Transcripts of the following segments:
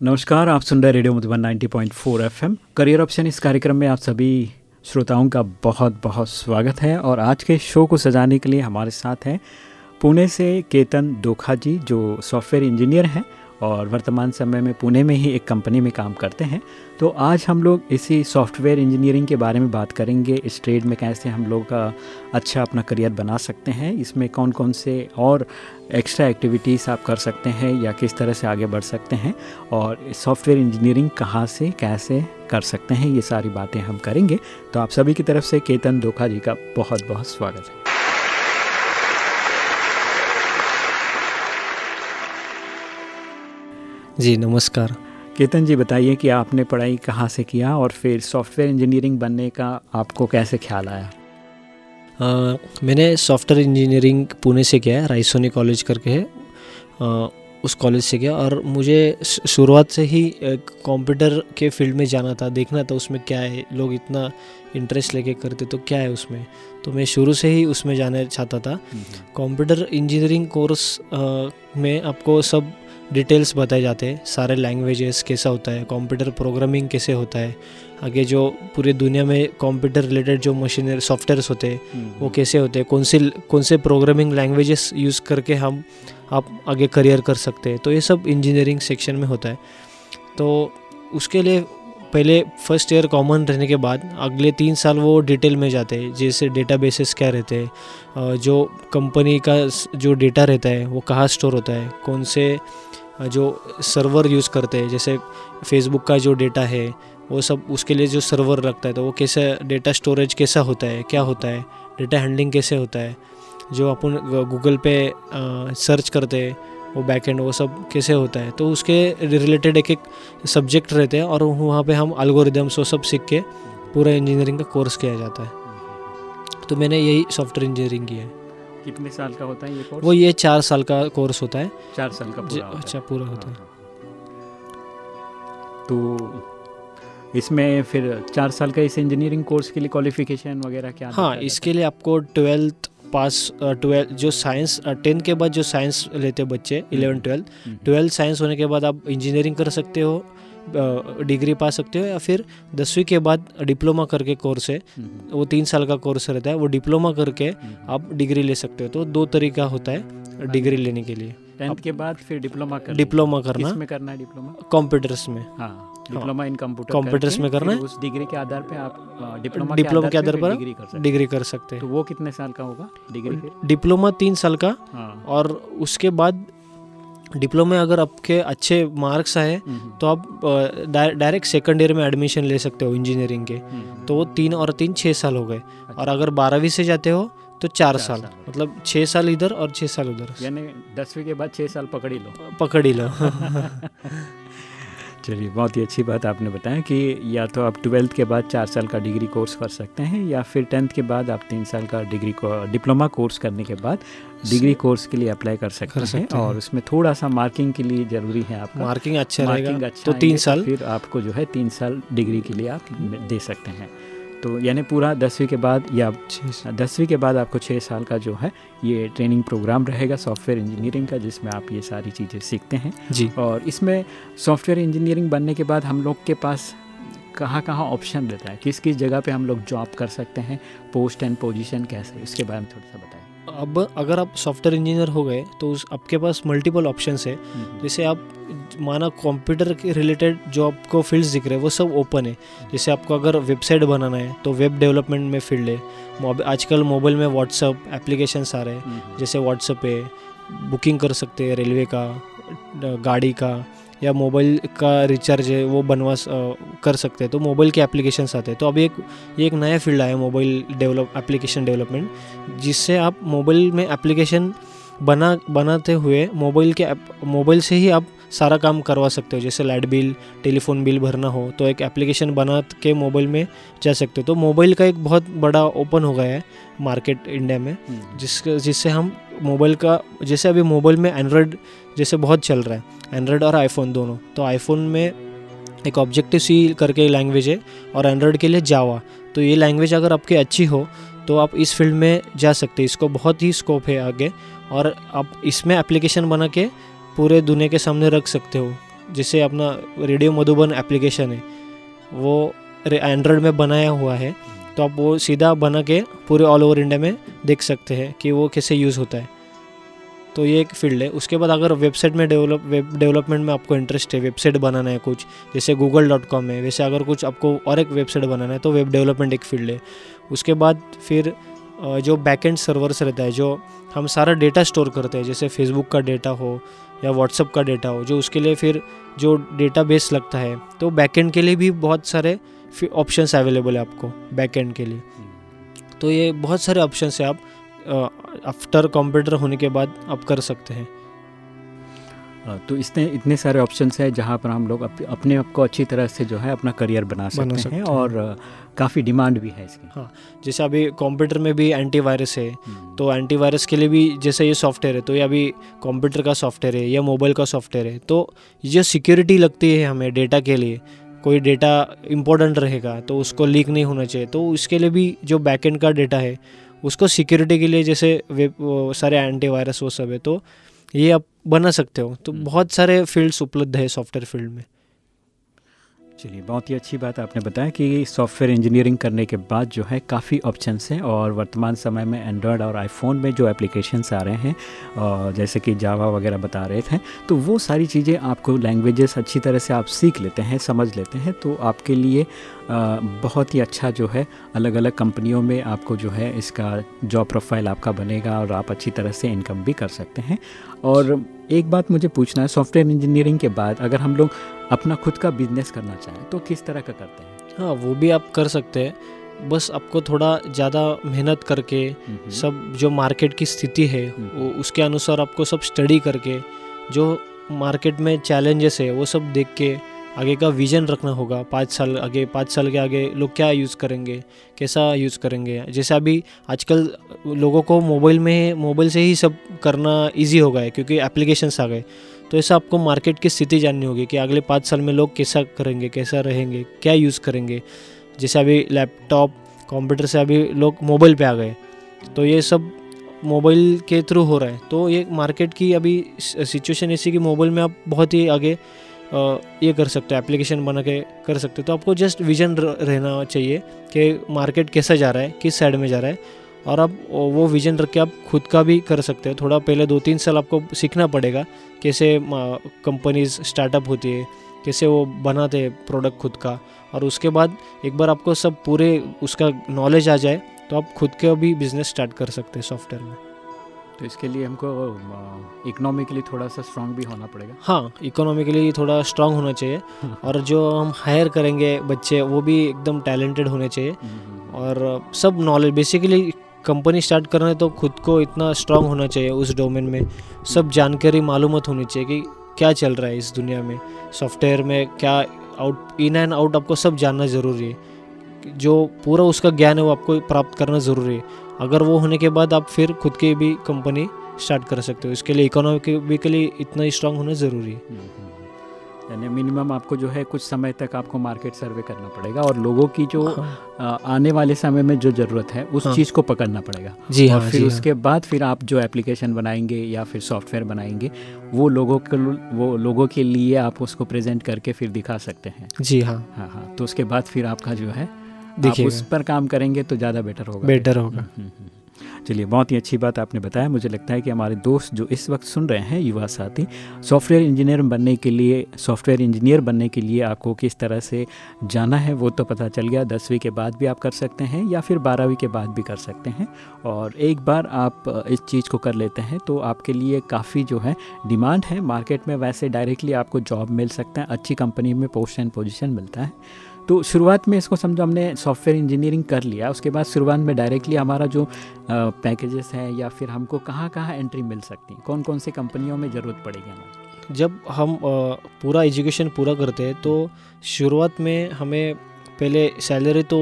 नमस्कार, आप सुन रहे radio Madhuban 90.4 FM. Career option इस कार्यक्रम में आप सभी श्रोताओं का बहुत बहुत स्वागत है और आज के शो को सजाने के लिए हमारे साथ हैं पुणे से केतन दोखा जी, जो सॉफ्टवेयर इंजीनियर हैं। और वर्तमान समय में पुणे में ही एक कंपनी में काम करते हैं। तो आज हम लोग इसी सॉफ्टवेयर इंजीनियरिंग के बारे में बात करेंगे। इस ट्रेड में कैसे हम लोग का अच्छा अपना करियर बना सकते हैं। इसमें कौन कौन से और एक्स्ट्रा एक्टिविटीज़ आप कर सकते हैं या किस तरह से आगे बढ़ सकते हैं और सॉफ्टवेयर इंजीनियरिंग कहाँ से, कैसे कर सकते हैं, ये सारी बातें हम करेंगे। तो आप सभी की तरफ़ से केतन दोखा जी का बहुत बहुत स्वागत है। जी नमस्कार। केतन जी बताइए कि आपने पढ़ाई कहाँ से किया और फिर सॉफ्टवेयर इंजीनियरिंग बनने का आपको कैसे ख्याल आया? आ, मैंने सॉफ्टवेयर इंजीनियरिंग पुणे से किया है राइसोनी कॉलेज करके है। आ, उस कॉलेज से किया और मुझे शुरुआत से ही कंप्यूटर के फ़ील्ड में जाना था देखना था उसमें क्या है लोग इतना इंटरेस्ट लेके करते तो क्या है उसमें। तो मैं शुरू से ही उसमें जाना चाहता था। कंप्यूटर इंजीनियरिंग कोर्स में आपको सब डिटेल्स बताए जाते हैं सारे लैंग्वेजेस कैसा होता है कंप्यूटर प्रोग्रामिंग कैसे होता है आगे जो पूरी दुनिया में कंप्यूटर रिलेटेड जो मशीनरी सॉफ्टवेयर्स होते हैं हम्म, वो। कैसे होते हैं कौन से कौन से प्रोग्रामिंग लैंग्वेजेस यूज़ करके हम आप आगे करियर कर सकते हैं तो ये सब इंजीनियरिंग सेक्शन में होता है तो उसके लिए पहले फ़र्स्ट ईयर कॉमन रहने के बाद अगले तीन साल वो डिटेल में जाते हैं जैसे डेटा बेसिस क्या रहते हैं जो कंपनी का जो डेटा रहता है वो कहाँ स्टोर होता है कौन से जो सर्वर यूज़ करते हैं, जैसे फेसबुक का जो डेटा है, वो सब उसके लिए जो सर्वर रखता है तो वो कैसे डेटा स्टोरेज कैसा होता है, क्या होता है डेटा हैंडलिंग कैसे होता है, जो अपन गूगल पे सर्च करते हैं, वो बैक एंड वो सब कैसे होता है तो उसके रिलेटेड एक एक सब्जेक्ट रहते हैं, और वहाँ पे हम अलगोरिदम्स वो सब सीख के पूरा इंजीनियरिंग का कोर्स किया जाता है। तो मैंने यही सॉफ्टवेयर इंजीनियरिंग की है। कितने साल का होता है ये कोर्स वो ये चार साल का कोर्स होता है। चार साल का पूरा होता अच्छा पूरा होता है। हाँ, हाँ। तो इसमें फिर चार साल का इस इंजीनियरिंग कोर्स के लिए क्वालिफिकेशन वगैरह क्या हाँ इसके लिए आपको ट्वेल्थ पास ट्वेल्थ जो साइंस टेंथ के बाद जो साइंस लेते बच्चे इलेवन ट्वेल्थ ट्वेल्थ साइंस होने के बाद आप इंजीनियरिंग कर सकते हो। डिग्री पा सकते हो या फिर दसवीं के बाद डिप्लोमा करके कोर्स है हम्म। वो तीन साल का कोर्स रहता है वो डिप्लोमा करके हम्म। आप डिग्री ले सकते हो। तो दो तरीका होता है डिग्री लेने के लिए। टेंथ के बाद फिर डिप्लोमा करना। डिप्लोमा करना। में करना है डिप्लोमा कंप्यूटर्स में। हाँ डिप्लोमा इन कंप्यूटर कंप्यूटर्स में करना है। उस डिग्री के आधार पे आप डिप्लोमा डिप्लोमा के आधार पर डिग्री कर सकते हैं। तो वो कितने साल का होगा डिग्री डिप्लोमा तीन साल का हाँ। और उसके बाद डिप्लोमा अगर आपके अच्छे मार्क्स आए तो आप डायरेक्ट सेकंड ईयर में एडमिशन ले सकते हो इंजीनियरिंग के। तो वो तीन और तीन छः साल हो गए। अच्छा। और अगर बारहवीं से जाते हो तो चार चार साल। मतलब छः साल इधर और छः साल उधर। यानी दसवीं के बाद छः साल पकड़ी ही लो। पकड़ ही लो। चलिए बहुत ही अच्छी बात आपने बताया कि या तो आप ट्वेल्थ के बाद चार साल का डिग्री कोर्स कर सकते हैं या फिर टेंथ के बाद आप तीन साल का डिग्री को डिप्लोमा कोर्स करने के बाद डिग्री कोर्स के लिए अप्लाई कर सकते, कर सकते हैं। और उसमें थोड़ा सा मार्किंग के लिए ज़रूरी है आपका। मार्किंग अच्छा मार्किंग अच्छा तो तीन साल। फिर आपको जो है तीन साल डिग्री के लिए आप दे सकते हैं। तो यानी पूरा दसवीं के बाद या दसवीं के बाद आपको छः साल का जो है ये ट्रेनिंग प्रोग्राम रहेगा सॉफ्टवेयर इंजीनियरिंग का जिसमें आप ये सारी चीज़ें सीखते हैं। जी। और इसमें सॉफ्टवेयर इंजीनियरिंग बनने के बाद हम लोग के पास कहाँ कहाँ ऑप्शन रहता है? किस किस जगह पे हम लोग जॉब कर सकते हैं? पोस्ट एंड पोजीशन कैसे? इसके बारे में थोड़ा सा बताएँ। अब अगर आप सॉफ्टवेयर इंजीनियर हो गए तो उस आपके पास मल्टीपल ऑप्शंस है। जैसे आप माना कंप्यूटर के रिलेटेड जो आपको फील्ड्स दिख रहे हैं वो सब ओपन है। जैसे आपको अगर वेबसाइट बनाना है तो वेब डेवलपमेंट में फ़ील्ड है। आजकल मोबाइल में व्हाट्सअप एप्लीकेशंस आ रहे हैं। हम्म। जैसे व्हाट्सअप पे बुकिंग कर सकते हैं रेलवे का गाड़ी का या मोबाइल का रिचार्ज है वो बनवा कर सकते हैं। तो मोबाइल के एप्लीकेशंस आते हैं। तो अभी एक ये एक नया फ़ील्ड आया मोबाइल डेवलप एप्लीकेशन डेवलपमेंट जिससे आप मोबाइल में एप्लीकेशन बना बनाते हुए मोबाइल के मोबाइल से ही आप सारा काम करवा सकते हो जैसे लाइट बिल टेलीफोन बिल भरना हो तो एक एप्लीकेशन बना के मोबाइल में जा सकते हो तो मोबाइल का एक बहुत बड़ा ओपन हो गया है मार्केट इंडिया में हम्म। जिस जिससे हम मोबाइल का जैसे अभी मोबाइल में एंड्रॉयड जैसे बहुत चल रहा है एंड्रॉयड और आईफोन दोनों तो आईफोन में एक ऑब्जेक्टिव सी करके लैंग्वेज है और एंड्रॉयड के लिए जावा तो ये लैंग्वेज अगर आपकी अच्छी हो तो आप इस फ़ील्ड में जा सकते हैं इसको बहुत ही स्कोप है आगे और आप इसमें एप्लीकेशन बना के पूरे दुनिया के सामने रख सकते हो, जैसे अपना रेडियो मधुबन एप्लीकेशन है। वो एंड्रॉयड में बनाया हुआ है तो आप वो सीधा बना के पूरे ऑल ओवर इंडिया में देख सकते हैं कि वो कैसे यूज़ होता है। तो ये एक फ़ील्ड है। उसके बाद अगर वेबसाइट में डेवलप वेब डेवलपमेंट में आपको इंटरेस्ट है वेबसाइट बनाना है कुछ, जैसे गूगल डॉट कॉम है, वैसे अगर कुछ आपको और एक वेबसाइट बनाना है तो वेब डेवलपमेंट एक फ़ील्ड है। उसके बाद फिर जो बैकेंड सर्वर्स रहता है, जो हम सारा डेटा स्टोर करते हैं, जैसे फेसबुक का डेटा हो या व्हाट्सअप का डेटा हो, जो उसके लिए फिर जो डेटा बेस लगता है तो बैकेंड के लिए भी बहुत सारे ऑप्शंस अवेलेबल है आपको बैकेंड के लिए। तो ये बहुत सारे ऑप्शन है, आप आफ्टर कंप्यूटर होने के बाद आप कर सकते हैं। तो इसने इतने सारे ऑप्शन हैं जहाँ पर हम लोग अप, अपने आप को अच्छी तरह से जो है अपना करियर बना सकते, बना सकते हैं, हैं। और काफ़ी डिमांड भी है इसकी। हाँ जैसे अभी कंप्यूटर में भी एंटीवायरस है हम्म। तो एंटीवायरस के लिए भी जैसे ये सॉफ्टवेयर है तो ये अभी कंप्यूटर का सॉफ्टवेयर है या मोबाइल का सॉफ्टवेयर है तो ये सिक्योरिटी लगती है हमें डेटा के लिए। कोई डेटा इंपॉर्टेंट रहेगा तो उसको लीक नहीं होना चाहिए। तो उसके लिए भी जो बैकेंड का डेटा है उसको सिक्योरिटी के लिए जैसे वेब सारे एंटीवायरस वो सब है तो ये आप बना सकते हो तो हम्म। बहुत सारे फील्ड्स उपलब्ध है सॉफ्टवेयर फ़ील्ड में चलिए, बहुत ही अच्छी बात आपने बताया कि सॉफ्टवेयर इंजीनियरिंग करने के बाद जो है काफ़ी ऑप्शंस हैं और वर्तमान समय में एंड्रॉयड और आईफोन में जो एप्लीकेशंस आ रहे हैं, और जैसे कि जावा वगैरह बता रहे थे तो वो सारी चीज़ें आपको लैंग्वेजेस अच्छी तरह से आप सीख लेते हैं, समझ लेते हैं तो आपके लिए बहुत ही अच्छा जो है अलग अलग कंपनियों में आपको जो है इसका जॉब प्रोफ़ाइल आपका बनेगा और आप अच्छी तरह से इनकम भी कर सकते हैं। और एक बात मुझे पूछना है, सॉफ्टवेयर इंजीनियरिंग के बाद अगर हम लोग अपना खुद का बिज़नेस करना चाहें तो किस तरह का करते हैं? हाँ वो भी आप कर सकते हैं। बस आपको थोड़ा ज़्यादा मेहनत करके सब जो मार्केट की स्थिति है वो उसके अनुसार आपको सब स्टडी करके जो मार्केट में चैलेंजेस है वो सब देख के आगे का विजन रखना होगा। पाँच साल आगे पाँच साल के आगे लोग क्या यूज़ करेंगे कैसा यूज़ करेंगे? जैसे अभी आजकल लोगों को मोबाइल में मोबाइल से ही सब करना इजी हो गया है क्योंकि एप्लीकेशंस आ गए। तो ऐसा आपको मार्केट की स्थिति जाननी होगी कि अगले पाँच साल में लोग कैसा करेंगे, कैसा रहेंगे, क्या यूज़ करेंगे। जैसे अभी लैपटॉप कंप्यूटर से अभी लोग मोबाइल पे आ गए तो ये सब मोबाइल के थ्रू हो रहा है। तो ये मार्केट की अभी सिचुएशन ऐसी कि मोबाइल में आप बहुत ही आगे ये कर सकते हो एप्लीकेशन बना के कर सकते हो। तो आपको जस्ट विजन रहना चाहिए कि मार्केट कैसा जा रहा है, किस साइड में जा रहा है। और अब वो विजन रख के आप खुद का भी कर सकते हो। थोड़ा पहले दो तीन साल आपको सीखना पड़ेगा कैसे कंपनीज़ स्टार्टअप होती है कैसे वो बनाते हैं प्रोडक्ट खुद का। और उसके बाद एक बार आपको सब पूरे उसका नॉलेज आ जाए तो आप खुद के भी बिज़नेस स्टार्ट कर सकते हैं सॉफ्टवेयर में। तो इसके लिए हमको इकोनॉमिकली थोड़ा सा स्ट्रांग भी होना पड़ेगा। हाँ इकोनॉमिकली थोड़ा स्ट्रांग होना चाहिए। और जो हम हायर करेंगे बच्चे वो भी एकदम टैलेंटेड होने चाहिए। हम्म, हम्म, हम्म। और सब नॉलेज बेसिकली कंपनी स्टार्ट करना है तो खुद को इतना स्ट्रांग होना चाहिए उस डोमेन में। सब जानकारी मालूम होनी चाहिए कि क्या चल रहा है इस दुनिया में। सॉफ्टवेयर में क्या आउट इन एंड आउट आपको सब जानना ज़रूरी है। जो पूरा उसका ज्ञान है वो आपको प्राप्त करना ज़रूरी है। अगर वो होने के बाद आप फिर खुद की भी कंपनी स्टार्ट कर सकते हो। इसके लिए इकोनॉमिकली इतना स्ट्रांग होना ज़रूरी है। हम्म, हम्म। यानी मिनिमम आपको जो है कुछ समय तक आपको मार्केट सर्वे करना पड़ेगा और लोगों की जो हाँ। आने वाले समय में जो ज़रूरत है उस हाँ। चीज़ को पकड़ना पड़ेगा जी और हाँ, फिर जी उसके हाँ। बाद फिर आप जो एप्लीकेशन बनाएँगे या फिर सॉफ्टवेयर बनाएँगे वो लोगों के वो लोगों के लिए आप उसको प्रेजेंट करके फिर दिखा सकते हैं जी हाँ हाँ हाँ तो उसके बाद फिर आपका जो है देखिए उस पर काम करेंगे तो ज़्यादा बेटर होगा बेटर होगा हम्म, हम्म, हम्म। चलिए, बहुत ही अच्छी बात आपने बताया। मुझे लगता है कि हमारे दोस्त जो इस वक्त सुन रहे हैं, युवा साथी, सॉफ्टवेयर इंजीनियर बनने के लिए, सॉफ्टवेयर इंजीनियर बनने के लिए आपको किस तरह से जाना है, वो तो पता चल गया। दसवीं के बाद भी आप कर सकते हैं या फिर बारहवीं के बाद भी कर सकते हैं। और एक बार आप इस चीज़ को कर लेते हैं तो आपके लिए काफ़ी जो है, डिमांड है। मार्केट में वैसे डायरेक्टली आपको जॉब मिल सकता है, अच्छी कंपनी में पोस्ट एंड पोजिशन मिलता है। तो शुरुआत में इसको समझो, हमने सॉफ्टवेयर इंजीनियरिंग कर लिया, उसके बाद शुरुआत में डायरेक्टली हमारा जो पैकेजेस हैं या फिर हमको कहाँ कहाँ एंट्री मिल सकती है कौन कौन सी कंपनियों में ज़रूरत पड़ेगी हमें? जब हम पूरा एजुकेशन पूरा करते हैं तो शुरुआत में हमें पहले सैलरी तो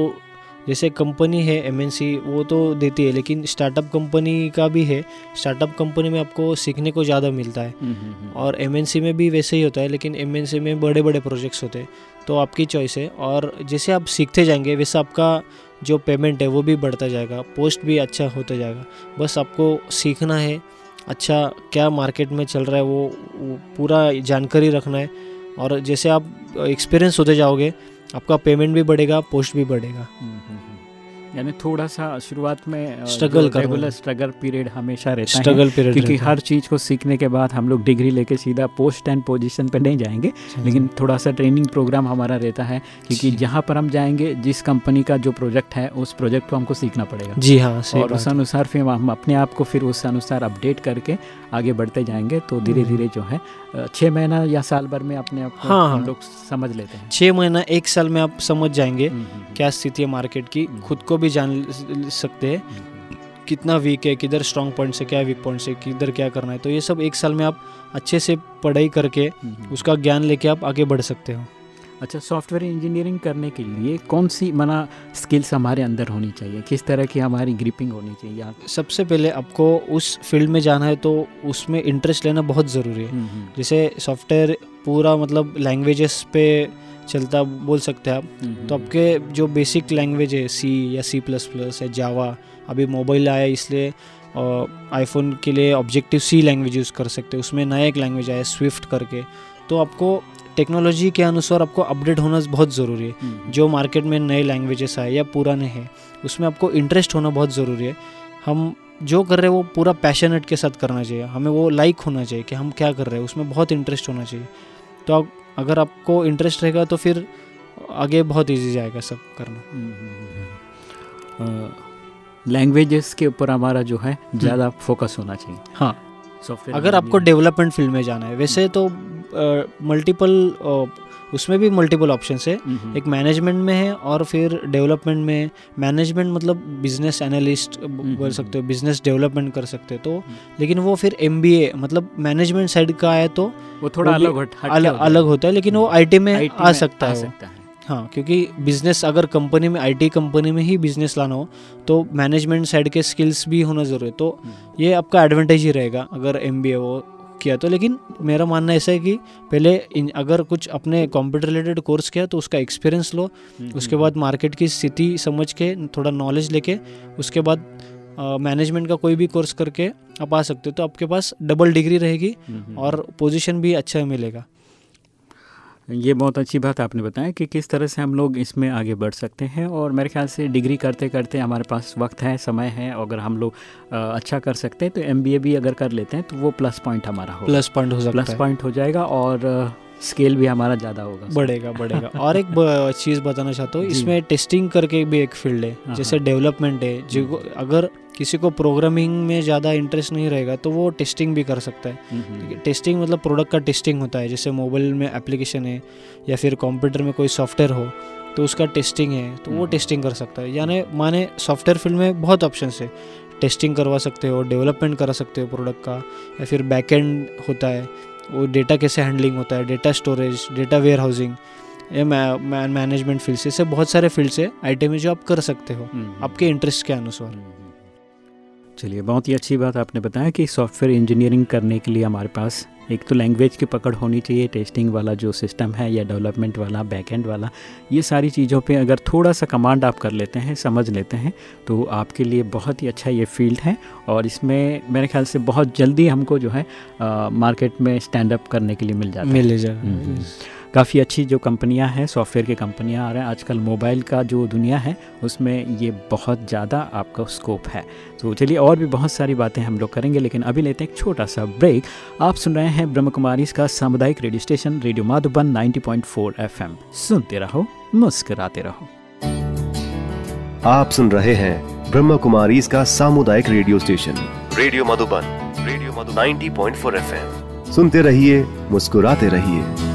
जैसे कंपनी है एमएनसी वो तो देती है लेकिन स्टार्टअप कंपनी का भी है। स्टार्टअप कंपनी में आपको सीखने को ज़्यादा मिलता है। हम्म, हम्म, हम्म। और एमएनसी में भी वैसे ही होता है लेकिन एमएनसी में बड़े बड़े प्रोजेक्ट्स होते हैं। तो आपकी चॉइस है। और जैसे आप सीखते जाएँगे वैसे आपका जो पेमेंट है वो भी बढ़ता जाएगा। पोस्ट भी अच्छा होता जाएगा। बस आपको सीखना है अच्छा क्या मार्केट में चल रहा है वो, वो पूरा जानकारी रखना है। और जैसे आप एक्सपीरियंस होते जाओगे आपका पेमेंट भी बढ़ेगा पोस्ट भी बढ़ेगा हम्म, हम्म। यानी थोड़ा सा शुरुआत में स्ट्रगल रेगुलर स्ट्रगल पीरियड हमेशा रहता है। स्ट्रगल पीरियड क्योंकि हर चीज़ को सीखने के बाद हम लोग डिग्री लेके सीधा पोस्ट एंड पोजीशन पे नहीं जाएँगे। लेकिन थोड़ा सा ट्रेनिंग प्रोग्राम हमारा रहता है क्योंकि जहाँ पर हम जाएँगे जिस कंपनी का जो प्रोजेक्ट है उस प्रोजेक्ट को हमको सीखना पड़ेगा। जी हाँ और उस अनुसार फिर हम अपने आप को फिर उस अनुसार अपडेट करके आगे बढ़ते जाएँगे। तो धीरे हम्म। धीरे जो है छः महीना या साल भर में अपने आप हाँ, हम हाँ। लोग समझ लेते हैं। छः महीना एक साल में आप समझ जाएँगे। हम्म, हम्म, क्या स्थिति है मार्केट की हम्म। खुद को भी जान सकते हैं। हम्म, कितना वीक है किधर स्ट्रॉन्ग पॉइंट से क्या वीक पॉइंट से किधर क्या करना है। तो ये सब एक साल में आप अच्छे से पढ़ाई करके हम्म। उसका ज्ञान लेके आप आगे बढ़ सकते हो। अच्छा सॉफ्टवेयर इंजीनियरिंग करने के लिए कौन सी मना स्किल्स हमारे अंदर होनी चाहिए? किस तरह की हमारी ग्रिपिंग होनी चाहिए? सबसे पहले आपको उस फ़ील्ड में जाना है तो उसमें इंटरेस्ट लेना बहुत ज़रूरी है। जैसे सॉफ्टवेयर पूरा मतलब लैंग्वेजेस पे चलता बोल सकते हैं आप। हम्म, तो आपके जो बेसिक लैंग्वेज है सी या सी प्लस प्लस या जावा अभी मोबाइल आया इसलिए आईफोन के लिए ऑब्जेक्टिव सी लैंग्वेज यूज़ कर सकते हैं। उसमें नया एक लैंग्वेज आया स्विफ्ट करके। तो आपको टेक्नोलॉजी के अनुसार आपको अपडेट होना बहुत ज़रूरी है। हम्म, जो मार्केट में नए लैंग्वेजेस आए या पुराने हैं उसमें आपको इंटरेस्ट होना बहुत ज़रूरी है। हम जो कर रहे हैं वो पूरा पैशनेट के साथ करना चाहिए। हमें वो लाइक होना चाहिए कि हम क्या कर रहे हैं उसमें बहुत इंटरेस्ट होना चाहिए। तो आप अगर आपको इंटरेस्ट रहेगा तो फिर आगे बहुत इजी जाएगा सब करना। लैंग्वेजेस के ऊपर हमारा जो है ज़्यादा फोकस होना चाहिए। हाँ। सॉफ्टवेयर अगर आपको डेवलपमेंट फ़ील्ड में जाना है वैसे तो मल्टीपल उसमें भी मल्टीपल ऑप्शन है। एक मैनेजमेंट में है और फिर डेवलपमेंट में मैनेजमेंट मतलब बिज़नेस एनालिस्ट बोल हम्म, सकते हो बिज़नेस डेवलपमेंट कर सकते हो तो लेकिन वो फिर एमबीए मतलब मैनेजमेंट साइड का है तो वो थोड़ा वो अलग अलग होता है लेकिन वो आईटी में आ सकता है। है क्योंकि बिज़नेस अगर कंपनी में आईटी कंपनी में ही बिज़नेस लाना हो तो मैनेजमेंट साइड के स्किल्स भी होना ज़रूरी है। तो हम्म, ये आपका एडवांटेज ही रहेगा अगर एम बी ए वो किया तो। लेकिन मेरा मानना ऐसा है कि पहले इन अगर कुछ अपने कंप्यूटर रिलेटेड कोर्स किया तो उसका एक्सपीरियंस लो हम्म, उसके हम्म, बाद मार्केट की स्थिति समझ के थोड़ा नॉलेज लेके उसके बाद मैनेजमेंट का कोई भी कोर्स करके आप आ सकते हो तो आपके पास डबल डिग्री रहेगी और पोजीशन भी अच्छा मिलेगा। ये बहुत अच्छी बात आपने बताया कि किस तरह से हम लोग इसमें आगे बढ़ सकते हैं और मेरे ख्याल से डिग्री करते करते हमारे पास वक्त है समय है अगर हम लोग अच्छा कर सकते हैं तो एमबीए भी अगर कर लेते हैं तो वो प्लस पॉइंट हमारा हो प्लस पॉइंट हो सकता प्लस पॉइंट हो जाएगा और स्केल भी हमारा ज़्यादा होगा। बढ़ेगा बढ़ेगा। और एक चीज़ बताना चाहता हूँ इसमें टेस्टिंग करके भी एक फ़ील्ड है हाँ, जैसे हाँ। डेवलपमेंट है जो अगर किसी को प्रोग्रामिंग में ज़्यादा इंटरेस्ट नहीं रहेगा तो वो टेस्टिंग भी कर सकता है। हम्म, हम्म, टेस्टिंग मतलब प्रोडक्ट का टेस्टिंग होता है जैसे मोबाइल में एप्लीकेशन है या फिर कंप्यूटर में कोई सॉफ्टवेयर हो तो उसका टेस्टिंग है तो वो हम्म। टेस्टिंग कर सकता है। यानी माने सॉफ्टवेयर फ़ील्ड में बहुत ऑप्शन है। टेस्टिंग करवा सकते हो डेवलपमेंट करा सकते हो प्रोडक्ट का या फिर बैकएंड होता है वो डेटा कैसे हैंडलिंग होता है data storage data warehousing ये मैनेजमेंट से ऐसे बहुत सारे फ़ील्ड से आई में जो आप कर सकते हो हम्म, आपके इंटरेस्ट के अनुसार। चलिए बहुत ही अच्छी बात आपने बताया कि सॉफ्टवेयर इंजीनियरिंग करने के लिए हमारे पास एक तो लैंग्वेज की पकड़ होनी चाहिए टेस्टिंग वाला जो सिस्टम है या डेवलपमेंट वाला बैकएंड वाला ये सारी चीज़ों पे अगर थोड़ा सा कमांड आप कर लेते हैं समझ लेते हैं तो आपके लिए बहुत ही अच्छा ये फ़ील्ड है और इसमें मेरे ख्याल से बहुत जल्दी हमको जो है आ, मार्केट में स्टैंड अप करने के लिए मिल जाता मिल हम्म, जाएगा काफ़ी अच्छी जो कंपनियाँ हैं सॉफ्टवेयर की कंपनियाँ आ रहे हैं आजकल मोबाइल का जो दुनिया है उसमें ये बहुत ज़्यादा आपका स्कोप है। तो चलिए और भी बहुत सारी बातें हम लोग करेंगे लेकिन अभी लेते हैं एक छोटा सा ब्रेक आप सुन रहे हैं ब्रह्म कुमारी का सामुदायिक radio station, radio Madhuban 90.4 FM. सुनते रहो, मुस्कराते रहो। आप सुन रहे हैं ब्रह्म कुमारी इसका सामुदायिक radio station, radio Madhuban radio Madhuban 90.4 FM. सुनते रहिए, मुस्कुराते रहिए।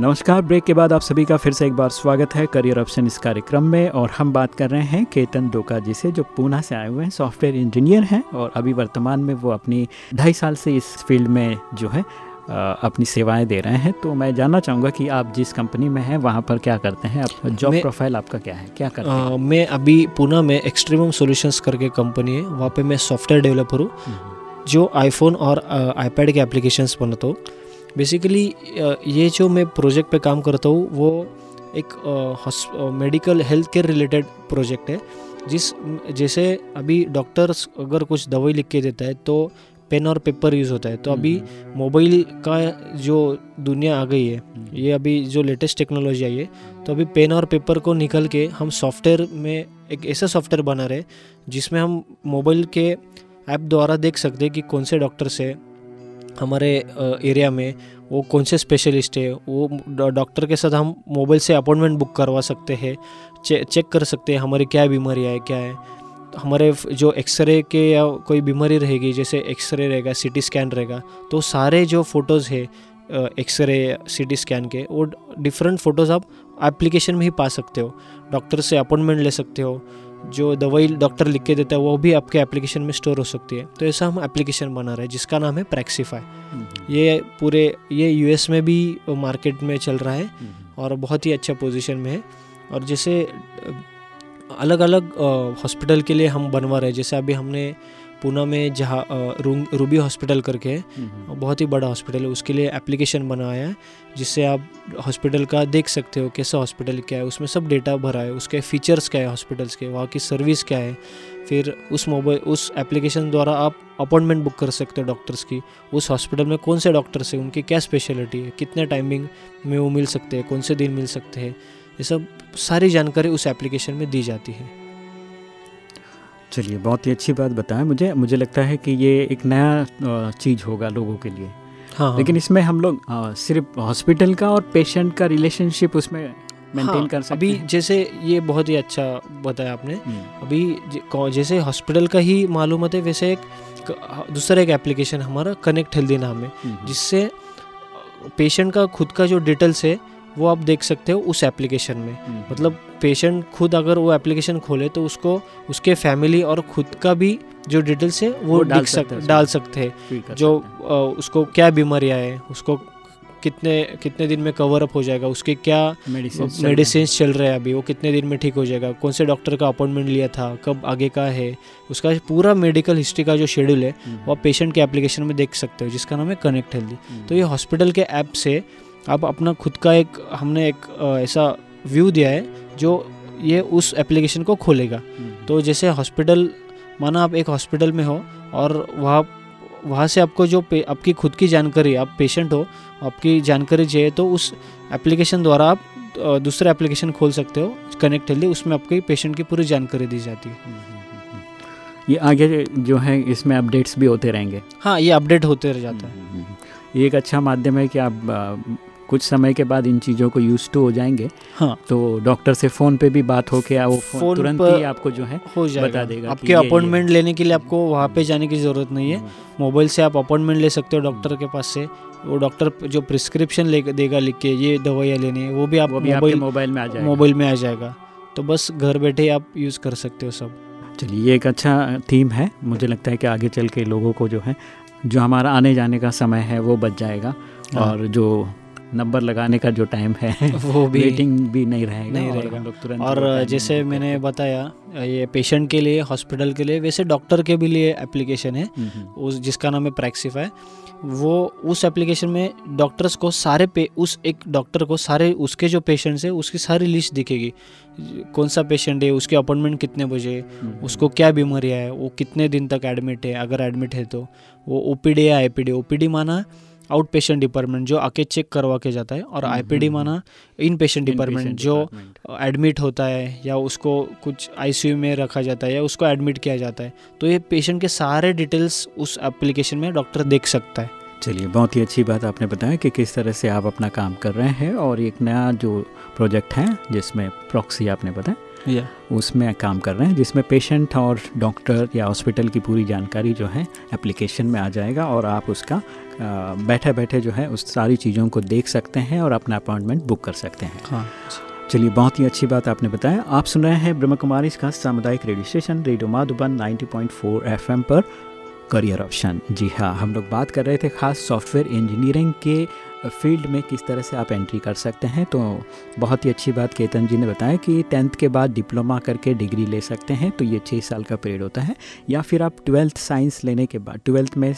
नमस्कार ब्रेक के बाद आप सभी का फिर से एक बार स्वागत है करियर ऑप्शन इस कार्यक्रम में और हम बात कर रहे हैं केतन डोका जी से जो पूना से आए हुए हैं सॉफ्टवेयर इंजीनियर हैं और अभी वर्तमान में वो अपनी ढाई साल से इस फ़ील्ड में जो है अपनी सेवाएँ दे रहे हैं। तो मैं जानना चाहूँगा कि आप जिस कंपनी में हैं वहाँ पर क्या करते हैं? आप जॉब प्रोफ़ाइल आपका क्या है? क्या करते हैं? मैं अभी पूना में एक्सट्रीमम सॉल्यूशंस करके कंपनी है। वहाँ पे मैं सॉफ्टवेयर डेवलपर हूँ। हम्म, जो आईफोन और आईपैड के एप्लीकेशंस बनाता हूँ। बेसिकली ये जो मैं प्रोजेक्ट पे काम करता हूँ वो एक medical health care related project है जिस जैसे अभी डॉक्टर्स अगर कुछ दवाई लिख के देता है तो पेन और पेपर यूज़ होता है। तो अभी मोबाइल का जो दुनिया आ गई है ये अभी जो लेटेस्ट टेक्नोलॉजी आई है तो अभी पेन और पेपर को निकल के हम सॉफ्टवेयर में एक ऐसा सॉफ्टवेयर बना रहे जिसमें हम मोबाइल के ऐप द्वारा देख सकते हैं कि कौन से डॉक्टर से हमारे एरिया में वो कौन से स्पेशलिस्ट है वो डॉक्टर के साथ हम मोबाइल से अपॉइंटमेंट बुक करवा सकते हैं चे, चेक कर सकते हैं हमारी क्या बीमारी है क्या है। हमारे जो एक्सरे के या कोई बीमारी रहेगी जैसे एक्सरे रहेगा सीटी स्कैन रहेगा तो सारे जो फ़ोटोज़ है एक्सरे सी स्कैन के वो डिफरेंट फ़ोटोज़ आप एप्लीकेशन में ही पा सकते हो। डॉक्टर से अपॉइंटमेंट ले सकते हो। जो दवाई डॉक्टर लिख के देता है वो भी आपके एप्लीकेशन में स्टोर हो सकती है तो ऐसा हम एप्लीकेशन बना रहे हैं जिसका नाम है प्रैक्सीफाई हम्म। ये पूरे ये यूएस में भी मार्केट में चल रहा है हम्म। और बहुत ही अच्छा पोजीशन में है और जैसे अलग अलग हॉस्पिटल के लिए हम बनवा रहे हैं जैसे अभी हमने पूना में जहाँ रूबी हॉस्पिटल करके हम्म। बहुत ही बड़ा हॉस्पिटल है उसके लिए एप्लीकेशन बनाया है जिससे आप हॉस्पिटल का देख सकते हो कैसा हॉस्पिटल क्या है उसमें सब डेटा भरा है उसके फीचर्स क्या है हॉस्पिटल्स के वहाँ की सर्विस क्या है फिर उस मोबाइल उस एप्लीकेशन द्वारा आप अपॉइंटमेंट बुक कर सकते हो डॉक्टर्स की उस हॉस्पिटल में कौन से डॉक्टर्स हैं उनकी क्या स्पेशलिटी है कितने टाइमिंग में वो मिल सकते हैं कौन से दिन मिल सकते हैं ये सब सारी जानकारी उस एप्लीकेशन में दी जाती है चलिए बहुत ही अच्छी बात बताया मुझे मुझे लगता है कि ये एक नया चीज़ होगा लोगों के लिए हाँ, हाँ। लेकिन इसमें हम लोग सिर्फ़ हॉस्पिटल का और पेशेंट का रिलेशनशिप उसमें मेंटेन हाँ, कर सकते अभी हैं? जैसे ये बहुत ही अच्छा बताया आपने हम्म। अभी जैसे हॉस्पिटल का ही मालूम है वैसे एक दूसरा एक एप्लीकेशन हमारा कनेक्ट हेल्दी नाम है हम्म, हम्म। जिससे पेशेंट का खुद का जो डिटेल्स है वो आप देख सकते हो उस एप्लीकेशन में हम्म। मतलब पेशेंट खुद अगर वो एप्लीकेशन खोले तो उसको उसके फैमिली और खुद का भी जो डिटेल्स है वो, वो डाल सकते डाल सकते हैं जो आ, उसको क्या बीमारियाँ है उसको कितने कितने दिन में कवर अप हो जाएगा उसके क्या मेडिसिन चल रहे हैं अभी वो कितने दिन में ठीक हो जाएगा कौन से डॉक्टर का अपॉइंटमेंट लिया था कब आगे का है उसका पूरा मेडिकल हिस्ट्री का जो शेड्यूल है हम्म। वो आप पेशेंट के एप्लीकेशन में देख सकते हो जिसका नाम है कनेक्ट हेल्दी हम्म। तो ये हॉस्पिटल के ऐप से आप अपना खुद का एक हमने एक ऐसा व्यू दिया है जो ये उस एप्लीकेशन को खोलेगा। हम्म। तो जैसे हॉस्पिटल माना आप एक हॉस्पिटल में हो और वहाँ वहाँ से आपको जो आपकी खुद की जानकारी आप पेशेंट हो आपकी जानकारी चाहिए तो उस एप्लीकेशन द्वारा आप दूसरा एप्लीकेशन खोल सकते हो कनेक्ट हेल्दी उसमें आपकी पेशेंट की पूरी जानकारी दी जाती है। हम्म, हम्म, ये आगे जो है इसमें अपडेट्स भी होते रहेंगे। हाँ ये अपडेट होते रह जाता है। ये एक अच्छा माध्यम है कि आप कुछ समय के बाद इन चीज़ों को यूज़ टू हो जाएँगे। हाँ। तो डॉक्टर से फ़ोन पे भी बात हो के वो फ़ोन तुरंत ही आपको जो है हो जाएगा। बता देगा आपके अपॉइंटमेंट लेने के लिए आपको वहाँ पे जाने की ज़रूरत नहीं है। Mobile hmm. से आप अपॉइंटमेंट ले सकते हो डॉक्टर के पास से। वो डॉक्टर जो प्रिस्क्रिप्शन ले देगा लिख के ये दवाइयाँ लेने वो भी आप मोबाइल मोबाइल में आ जाएगा। मोबाइल में आ जाएगा। तो बस घर बैठे आप यूज़ कर सकते हो सब। चलिए ये एक अच्छा थीम है। मुझे लगता है कि आगे चल के लोगों को जो है जो हमारा आने जाने का समय है वो बच जाएगा। हाँ। और जो नंबर लगाने का जो टाइम है वो भी वेटिंग भी नहीं रहेगा नहीं रहेगा। और, और जैसे मैंने बताया ये पेशेंट के लिए हॉस्पिटल के लिए वैसे डॉक्टर के भी लिए एप्लीकेशन है। हम्म, हम्म। उस जिसका नाम है प्रैक्सिफाई वो उस एप्लीकेशन में डॉक्टर्स को सारे पे उस एक डॉक्टर को सारे उसके जो पेशेंट्स है उसकी सारी लिस्ट दिखेगी। कौन सा पेशेंट है उसके अपॉइंटमेंट कितने बजे हम्म, उसको क्या बीमारियाँ है वो कितने दिन तक एडमिट है अगर एडमिट है तो। वो ओ पी डी या I P D O P D माना आउट पेशेंट डिपार्टमेंट जो आके चेक करवा के जाता है और आईपीडी हम्म, हम्म, माना इन पेशेंट डिपार्टमेंट जो एडमिट होता है या उसको कुछ आईसीयू में रखा जाता है या उसको एडमिट किया जाता है तो ये पेशेंट के सारे डिटेल्स उस एप्लीकेशन में डॉक्टर देख सकता है। चलिए बहुत ही अच्छी बात आपने बताया कि किस तरह से आप अपना काम कर रहे हैं और एक नया जो प्रोजेक्ट है जिसमें प्रॉक्सी आपने बताया yeah. उसमें काम कर रहे हैं जिसमें पेशेंट और डॉक्टर या हॉस्पिटल की पूरी जानकारी जो है एप्लीकेशन में आ जाएगा और आप उसका बैठे बैठे जो है उस सारी चीज़ों को देख सकते हैं और अपना अपॉइंटमेंट बुक कर सकते हैं। हाँ। चलिए बहुत ही अच्छी बात आपने बताया। आप सुन रहे हैं ब्रह्म कुमारी इसका सामुदायिक radio station radio Madhuban 90.4 FM पर करियर ऑप्शन। जी हाँ हम लोग बात कर रहे थे खास सॉफ्टवेयर इंजीनियरिंग के फ़ील्ड में किस तरह से आप एंट्री कर सकते हैं। तो बहुत ही अच्छी बात केतन जी ने बताया कि टेंथ के बाद डिप्लोमा करके डिग्री ले सकते हैं तो ये छः साल का पीरियड होता है। या फिर आप ट्वेल्थ साइंस लेने के बाद ट्वेल्थ में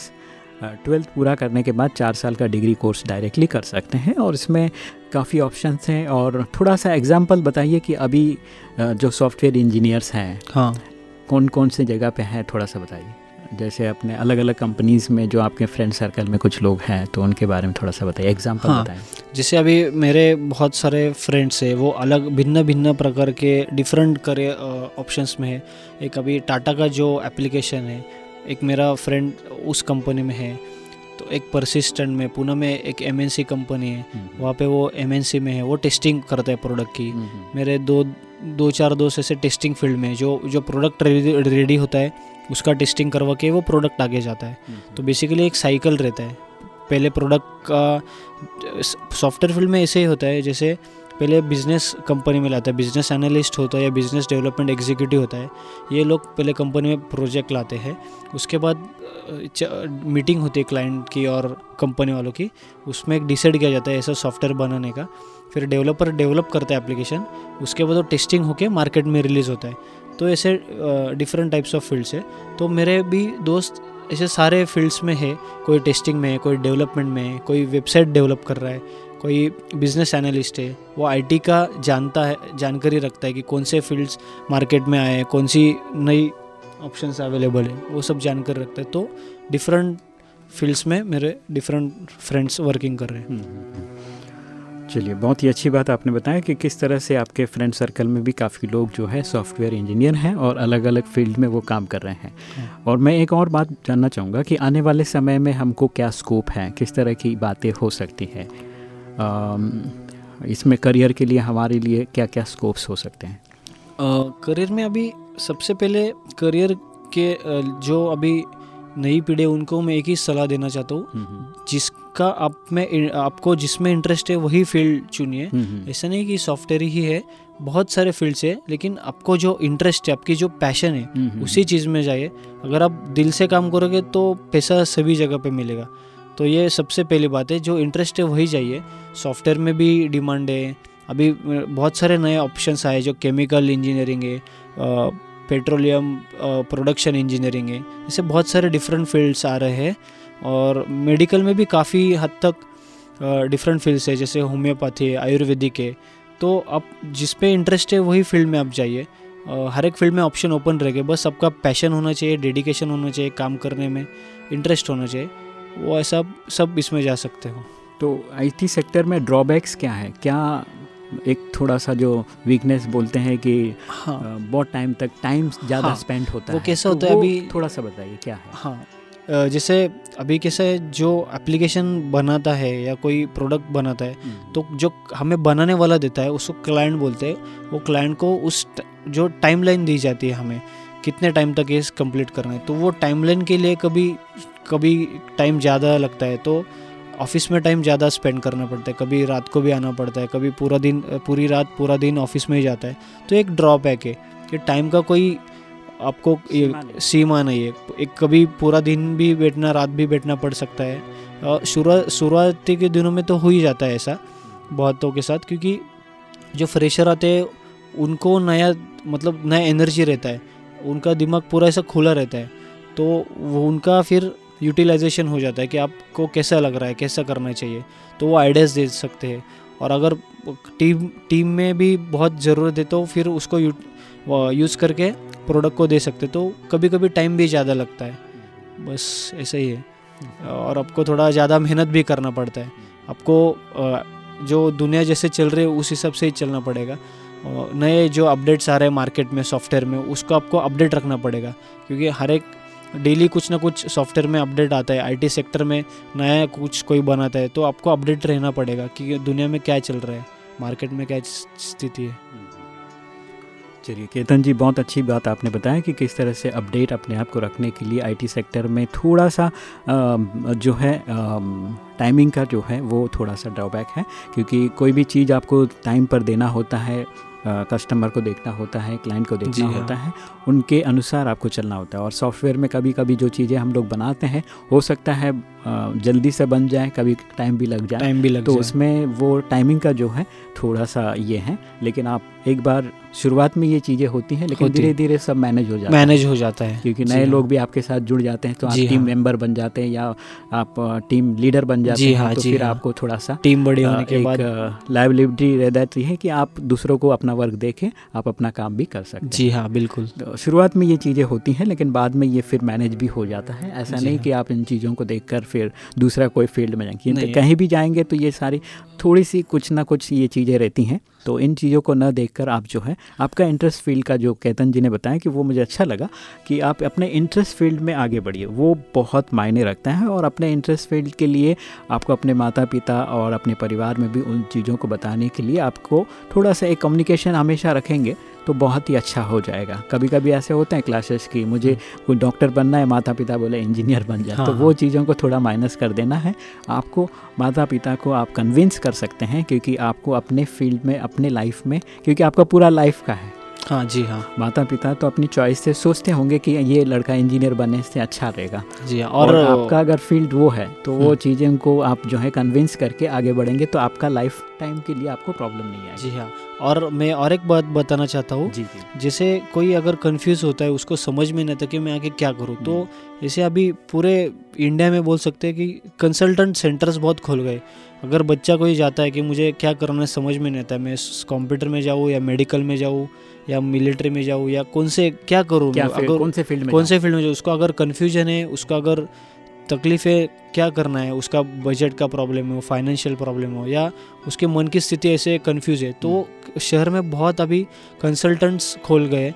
ट्वेल्थ पूरा करने के बाद चार साल का डिग्री कोर्स डायरेक्टली कर सकते हैं और इसमें काफ़ी ऑप्शंस हैं और थोड़ा सा एग्जांपल बताइए कि अभी जो सॉफ्टवेयर इंजीनियर्स हैं हाँ। कौन कौन से जगह पे हैं थोड़ा सा बताइए। जैसे अपने अलग अलग कंपनीज़ में जो आपके फ्रेंड सर्कल में कुछ लोग हैं तो उनके बारे में थोड़ा सा बताइए एग्ज़ाम्पल हाँ। बताएँ जैसे अभी मेरे बहुत सारे फ्रेंड्स हैं वो अलग भिन्न भिन्न प्रकार के डिफरेंट करियर ऑप्शंस में है। एक अभी टाटा का जो एप्लीकेशन है एक मेरा फ्रेंड उस कंपनी में है तो एक परसिस्टेंट में पुणे में एक एमएनसी कंपनी है वहाँ पे वो एमएनसी में है वो टेस्टिंग करता है प्रोडक्ट की। मेरे दो दो चार दोस्त ऐसे टेस्टिंग फ़ील्ड में जो जो प्रोडक्ट रेडी होता है उसका टेस्टिंग करवा के वो प्रोडक्ट आगे जाता है। तो बेसिकली एक साइकिल रहता है। पहले प्रोडक्ट का सॉफ्टवेयर फ़ील्ड में ऐसे ही होता है जैसे पहले बिज़नेस कंपनी में लाता है। बिज़नेस एनालिस्ट होता है या बिज़नेस डेवलपमेंट एग्जीक्यूटिव होता है, ये लोग पहले कंपनी में प्रोजेक्ट लाते हैं। उसके बाद मीटिंग होती है क्लाइंट की और कंपनी वालों की। उसमें एक डिसाइड किया जाता है ऐसा सॉफ्टवेयर बनाने का। फिर डेवलपर डेवलप करता है एप्लीकेशन उसके बाद वो टेस्टिंग होकर मार्केट में रिलीज़ होता है। तो ऐसे डिफरेंट टाइप्स ऑफ़ फील्ड्स है। तो मेरे भी दोस्त ऐसे सारे फील्ड्स में है। कोई टेस्टिंग में है, कोई डेवलपमेंट में है, कोई वेबसाइट डेवलप कर रहा है। कोई बिज़नेस एनालिस्ट है वो आईटी का जानता है जानकारी रखता है कि कौन से फील्ड्स मार्केट में आए हैं कौन सी नई ऑप्शंस अवेलेबल है वो सब जानकारी रखता है। तो डिफरेंट फील्ड्स में मेरे डिफरेंट फ्रेंड्स वर्किंग कर रहे हैं। चलिए बहुत ही अच्छी बात आपने बताया कि किस तरह से आपके फ्रेंड सर्कल में भी काफ़ी लोग जो है सॉफ्टवेयर इंजीनियर हैं और अलग अलग फ़ील्ड में वो काम कर रहे हैं। और मैं एक और बात जानना चाहूँगा कि आने वाले समय में हमको क्या स्कोप है किस तरह की बातें हो सकती हैं? इसमें करियर के लिए हमारे लिए क्या क्या स्कोप्स हो सकते हैं? करियर में अभी सबसे पहले करियर के जो अभी नई पीढ़ी उनको मैं एक ही सलाह देना चाहता हूँ। जिसका आप में आपको जिसमें इंटरेस्ट है वही फ़ील्ड चुनिए। ऐसा नहीं कि सॉफ्टवेयर ही है बहुत सारे फील्ड्स है लेकिन आपको जो इंटरेस्ट है आपकी जो पैशन है उसी चीज़ में जाइए। अगर आप दिल से काम करोगे तो पैसा सभी जगह पे मिलेगा। तो ये सबसे पहली बात है, जो इंटरेस्ट है वही चाहिए। सॉफ्टवेयर में भी डिमांड है। अभी बहुत सारे नए ऑप्शंस आए, जो केमिकल इंजीनियरिंग है पेट्रोलियम प्रोडक्शन इंजीनियरिंग है। ऐसे बहुत सारे डिफरेंट फील्ड्स आ रहे हैं और मेडिकल में भी काफ़ी हद तक डिफरेंट फील्ड्स है, जैसे होम्योपैथी है, आयुर्वेदिक है। तो आप जिस पे इंटरेस्ट है, वही फ़ील्ड में आप जाइए। हर एक फ़ील्ड में ऑप्शन ओपन रहेगा बस आपका पैशन होना चाहिए डेडिकेशन होना चाहिए, काम करने में इंटरेस्ट होना चाहिए। वो ऐसा सब इसमें जा सकते हो। तो आईटी सेक्टर में ड्रॉबैक्स क्या है? क्या एक थोड़ा सा जो वीकनेस बोलते हैं कि हाँ। बहुत टाइम तक टाइम ज़्यादा हाँ, स्पेंड होता वो है। कैसा तो होता है अभी- थोड़ा सा बताइए क्या है? हाँ। जैसे अभी कैसे जो एप्लीकेशन बनाता है या कोई प्रोडक्ट बनाता है तो जो हमें बनाने वाला देता है उसको क्लाइंट बोलते हैं। वो क्लाइंट को उस जो टाइमलाइन दी जाती है हमें कितने टाइम तक ये कंप्लीट करना है तो वो टाइमलाइन के लिए कभी कभी टाइम ज़्यादा लगता है तो ऑफ़िस में टाइम ज़्यादा स्पेंड करना पड़ता है। कभी रात को भी आना पड़ता है कभी पूरा दिन पूरी रात पूरा दिन ऑफ़िस में ही जाता है। तो एक ड्रॉबैक है कि टाइम का कोई आपको सीमा नहीं। सीमा नहीं है। एक कभी पूरा दिन भी बैठना रात भी बैठना पड़ सकता है। और शुरुआत शुरुआती के दिनों में तो हो ही जाता है ऐसा बहुतों के साथ क्योंकि जो फ्रेशर आते हैं उनको नया मतलब नया एनर्जी रहता है। उनका दिमाग पूरा ऐसा खुला रहता है। तो वो उनका फिर यूटिलाइजेशन हो जाता है कि आपको कैसा लग रहा है, कैसा करना चाहिए तो वो आइडियाज़ दे सकते हैं। और अगर टीम टीम में भी बहुत ज़रूरत है तो फिर उसको यूज़ करके प्रोडक्ट को दे सकते तो कभी कभी टाइम भी ज़्यादा लगता है। बस ऐसा ही है। और आपको थोड़ा ज़्यादा मेहनत भी करना पड़ता है। आपको जो दुनिया जैसे चल रही है, उस हिसाब से ही चलना पड़ेगा। नए जो अपडेट्स आ रहे हैं मार्केट में सॉफ्टवेयर में, उसको आपको अपडेट रखना पड़ेगा। क्योंकि हर एक डेली कुछ ना कुछ सॉफ्टवेयर में अपडेट आता है आईटी सेक्टर में नया कुछ कोई बनाता है तो आपको अपडेट रहना पड़ेगा कि दुनिया में क्या चल रहा है मार्केट में क्या स्थिति है। चलिए, केतन जी, बहुत अच्छी बात आपने बताया कि किस तरह से अपडेट अपने आप को रखने के लिए आईटी सेक्टर में थोड़ा सा जो है टाइमिंग का जो है, वो थोड़ा सा ड्रॉबैक है, क्योंकि कोई भी चीज़ आपको टाइम पर देना होता है कस्टमर को देखना होता है क्लाइंट को देखना हाँ। होता है उनके अनुसार आपको चलना होता है और सॉफ्टवेयर में कभी कभी जो चीज़ें हम लोग बनाते हैं हो सकता है जल्दी से बन जाए कभी टाइम भी लग जाए टाइम भी लग तो उसमें वो टाइमिंग का जो है थोड़ा सा ये है लेकिन आप एक बार शुरुआत में ये चीज़ें होती हैं लेकिन धीरे धीरे सब मैनेज हो जाता है। मैनेज हो जाता है। क्योंकि नए हाँ। लोग भी आपके साथ जुड़ जाते हैं तो आप टीम हाँ। मेंबर बन जाते हैं या आप टीम लीडर बन जाते हैं हाँ, तो फिर हाँ। आपको थोड़ा सा टीम बड़ी होने के बाद लाइबिलिटी रह जाती है कि आप दूसरों को अपना वर्क देखें आप अपना काम भी कर सकते हैं। जी हाँ बिल्कुल। तो शुरुआत में ये चीज़ें होती हैं लेकिन बाद में ये फिर मैनेज भी हो जाता है। ऐसा नहीं हाँ। कि आप इन चीज़ों को देखकर फिर दूसरा कोई फ़ील्ड में जाएँगे। कहीं भी जाएँगे तो ये सारी थोड़ी सी कुछ ना कुछ ये चीज़ें रहती हैं। तो इन चीज़ों को न देखकर आप जो है, आपका इंटरेस्ट फ़ील्ड का जो केतन जी ने बताया कि वो मुझे अच्छा लगा कि आप अपने इंटरेस्ट फ़ील्ड में आगे बढ़िए। वो बहुत मायने रखते हैं और अपने इंटरेस्ट फ़ील्ड के लिए आपको अपने माता पिता और अपने परिवार में भी उन चीज़ों को बताने के लिए आपको थोड़ा सा एक कम्युनिकेशन हमेशा रखेंगे। तो बहुत ही अच्छा हो जाएगा। कभी कभी ऐसे होते हैं क्लासेस की मुझे कोई डॉक्टर बनना है माता पिता बोले इंजीनियर बन जाए हाँ, तो हाँ। वो चीज़ों को थोड़ा माइनस कर देना है। आपको माता पिता को आप कन्विंस कर सकते हैं क्योंकि आपको अपने फ़ील्ड में अपने लाइफ में क्योंकि आपका पूरा लाइफ का है। हाँ जी हाँ। माता पिता तो अपनी चॉइस से सोचते होंगे कि ये लड़का इंजीनियर बनने से अच्छा रहेगा। जी हाँ और, और, आपका अगर फ़ील्ड वो है तो वो हम्म। चीज़ें को आप जो है कन्विंस करके आगे बढ़ेंगे तो आपका लाइफ टाइम के लिए आपको प्रॉब्लम नहीं आएगी। जी हाँ और मैं और एक बात बताना चाहता हूँ। जी जी। जैसे कोई अगर कन्फ्यूज़ होता है उसको समझ में नहीं आता कि मैं आगे क्या करूँ तो जैसे अभी पूरे इंडिया में बोल सकते हैं कि कंसल्टेंट सेंटर्स बहुत खुल गए। अगर बच्चा कोई जाता है कि मुझे क्या करना है समझ में नहीं आता मैं कंप्यूटर में जाऊँ या मेडिकल में जाऊँ या मिलिट्री में जाऊँ या कौन से क्या करूँ अगर कौन से फ़ील्ड में कौन से फ़ील्ड में जाऊँ? उसको अगर कन्फ्यूज़न है उसका अगर तकलीफ़ है क्या करना है? उसका बजट का प्रॉब्लम हो फाइनेंशियल प्रॉब्लम हो या उसके मन की स्थिति ऐसे कन्फ्यूज़ है तो शहर में बहुत अभी कंसल्टेंट्स खोल गए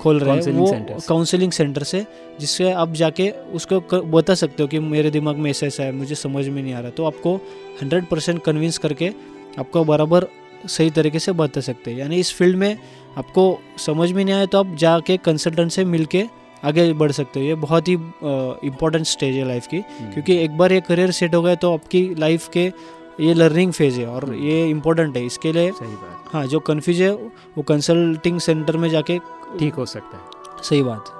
खोल रहे हैं। वो काउंसलिंग सेंटर से जिससे आप जाके उसको क- बता सकते हो कि मेरे दिमाग में ऐसा ऐसा है मुझे समझ में नहीं आ रहा। तो आपको हंड्रेड परसेंट कन्विंस करके आपको बराबर सही तरीके से बता सकते हैं। यानी इस फ़ील्ड में आपको समझ में नहीं आया तो आप जाके कंसल्टेंट से मिल के आगे बढ़ सकते हो। ये बहुत ही इम्पोर्टेंट स्टेज है लाइफ की। हम्म। क्योंकि एक बार ये करियर सेट हो गया तो आपकी लाइफ के ये लर्निंग फ़ेज़ है और ये इम्पोर्टेंट है। इसके लिए सही बात। हाँ जो कन्फ्यूज़ है वो कंसल्टिंग सेंटर में जाके ठीक हो सकता है। सही बात।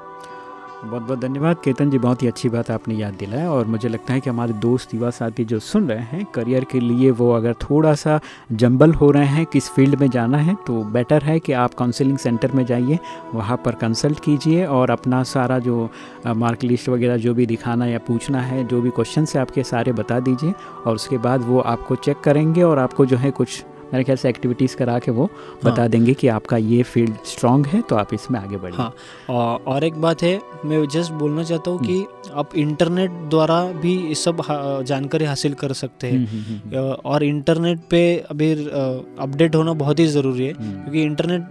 बहुत बहुत धन्यवाद। केतन जी, बहुत ही अच्छी बात आपने याद दिलाया और मुझे लगता है कि हमारे दोस्त युवा साथी जो सुन रहे हैं, करियर के लिए वो अगर थोड़ा सा जंबल हो रहे हैं, किस फ़ील्ड में जाना है तो बेटर है कि आप काउंसलिंग सेंटर में जाइए, वहाँ पर कंसल्ट कीजिए और अपना सारा जो मार्क लिस्ट वगैरह जो भी दिखाना या पूछना है, जो भी क्वेश्चन है, आपके सारे बता दीजिए और उसके बाद वो आपको चेक करेंगे और आपको जो है कुछ मेरे ख्याल से एक्टिविटीज़ करा के वो हाँ। बता देंगे कि आपका ये फ़ील्ड स्ट्रांग है तो आप इसमें आगे बढ़िए। हाँ और एक बात है मैं जस्ट बोलना चाहता हूँ कि आप इंटरनेट द्वारा भी ये सब जानकारी हासिल कर सकते हैं। हम्म, हम्म, हम्म, और इंटरनेट पे अभी अपडेट होना बहुत ही ज़रूरी है हम्म। क्योंकि इंटरनेट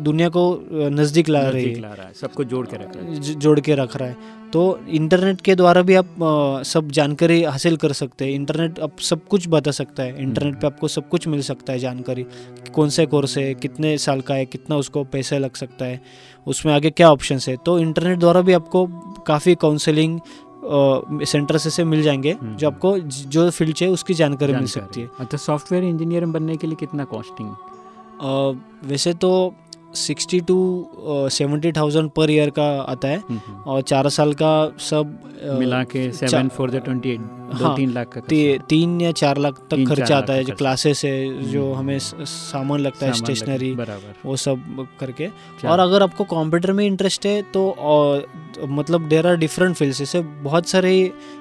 दुनिया को नज़दीक ला रहा है। सबको जोड़ के रख रहा है। जोड़ के रख रहा है। तो इंटरनेट के द्वारा भी आप अ, सब जानकारी हासिल कर सकते हैं। इंटरनेट आप सब कुछ बता सकता है। इंटरनेट पे आपको सब कुछ मिल सकता है जानकारी। कौन से कोर्स है कितने साल का है कितना उसको पैसा लग सकता है उसमें आगे क्या ऑप्शंस है। तो इंटरनेट द्वारा भी आपको काफ़ी काउंसलिंग सेंटर से, से मिल जाएँगे हम्म, जो आपको जो फ़ील्ड चाहिए उसकी जानकारी मिल सकती है। अच्छा सॉफ्टवेयर इंजीनियर बनने के लिए कितना कॉस्टिंग वैसे तो sixty two seventy thousand per year का आता है। और चार साल का सब मिला के सेवन फोर ट्वेंटी एट हाँ, तीन लाख का ती, तीन या चार लाख तक खर्चा आता है जो क्लासेस है जो हम्म। हमें सामान लगता है स्टेशनरी वो सब करके। और अगर आपको कंप्यूटर में इंटरेस्ट है तो मतलब देर आर डिफरेंट फील्ड्स जैसे बहुत सारे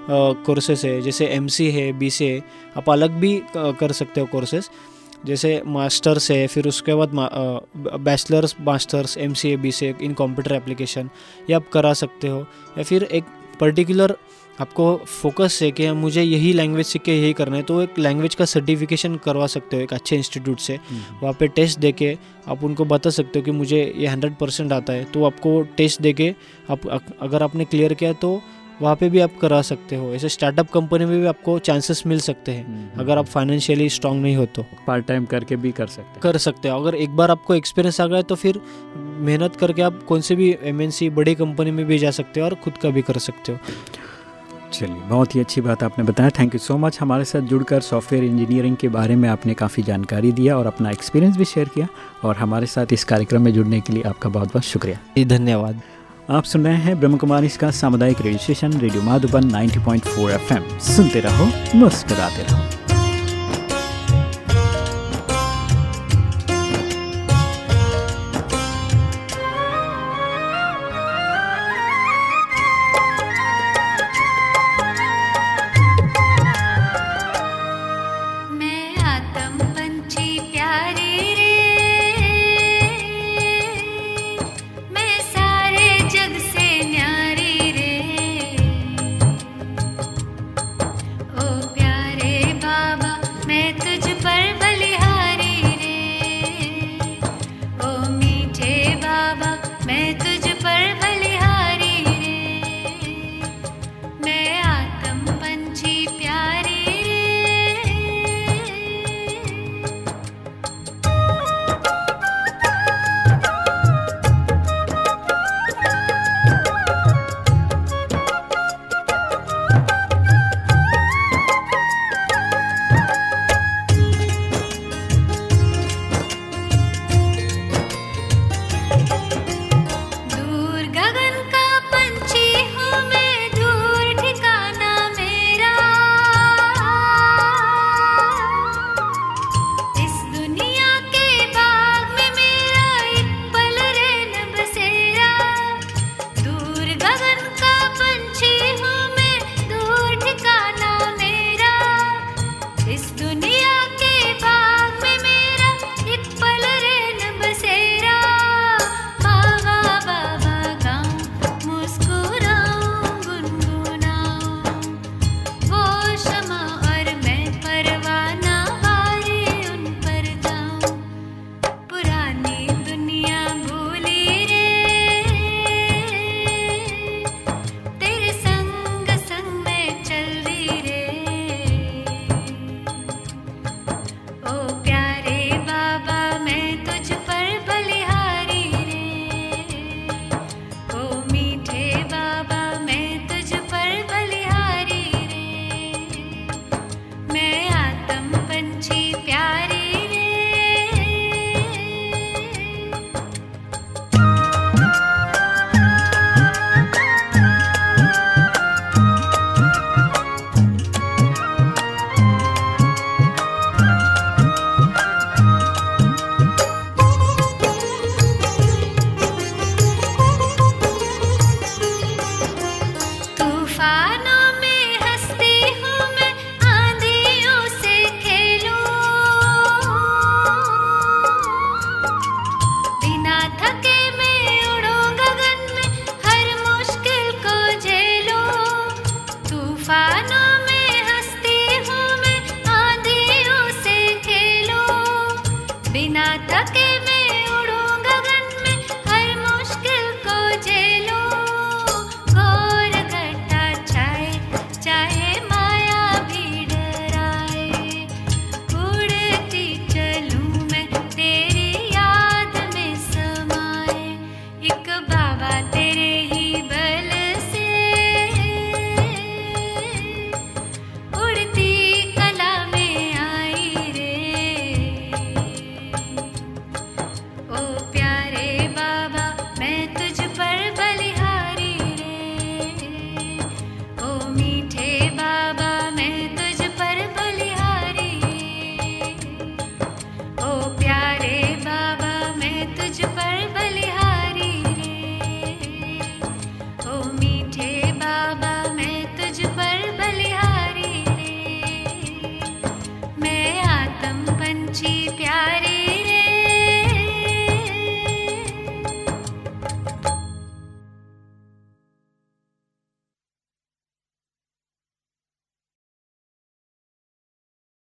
कोर्सेस है जैसे एम है बी है आप अलग भी कर सकते हो कोर्सेस जैसे मास्टर्स है फिर उसके बाद bachelors masters M C A B C in computer application ये आप करा सकते हो। या फिर एक पर्टिकुलर आपको फोकस है कि मुझे यही लैंग्वेज सीख के यही करना है तो एक लैंग्वेज का सर्टिफिकेशन करवा सकते हो एक अच्छे इंस्टीट्यूट से। हम्म, वहाँ पे टेस्ट दे के आप उनको बता सकते हो कि मुझे ये हंड्रेड परसेंट आता है तो आपको टेस्ट दे के आप अगर आपने क्लियर किया तो वहाँ पे भी आप करा सकते हो। ऐसे स्टार्टअप कंपनी में भी आपको चांसेस मिल सकते हैं। हम्म, अगर आप फाइनेंशियली स्ट्रांग नहीं हो तो। पार्ट टाइम करके भी कर सकते कर सकते हो। अगर एक बार आपको एक्सपीरियंस आ गया तो फिर मेहनत करके आप कौन से भी एमएनसी बड़ी कंपनी में भी जा सकते हो और खुद का भी कर सकते हो। चलिए बहुत ही अच्छी बात आपने बताया। थैंक यू सो मच हमारे साथ जुड़कर सॉफ्टवेयर इंजीनियरिंग के बारे में आपने काफ़ी जानकारी दिया और अपना एक्सपीरियंस भी शेयर किया। और हमारे साथ इस कार्यक्रम में जुड़ने के लिए आपका बहुत बहुत शुक्रिया। जी धन्यवाद। आप सुन रहे हैं ब्रह्म कुमारी इसका सामुदायिक radio station, radio Madhuban 90.4 FM. सुनते रहो, मुस्कुराते रहो।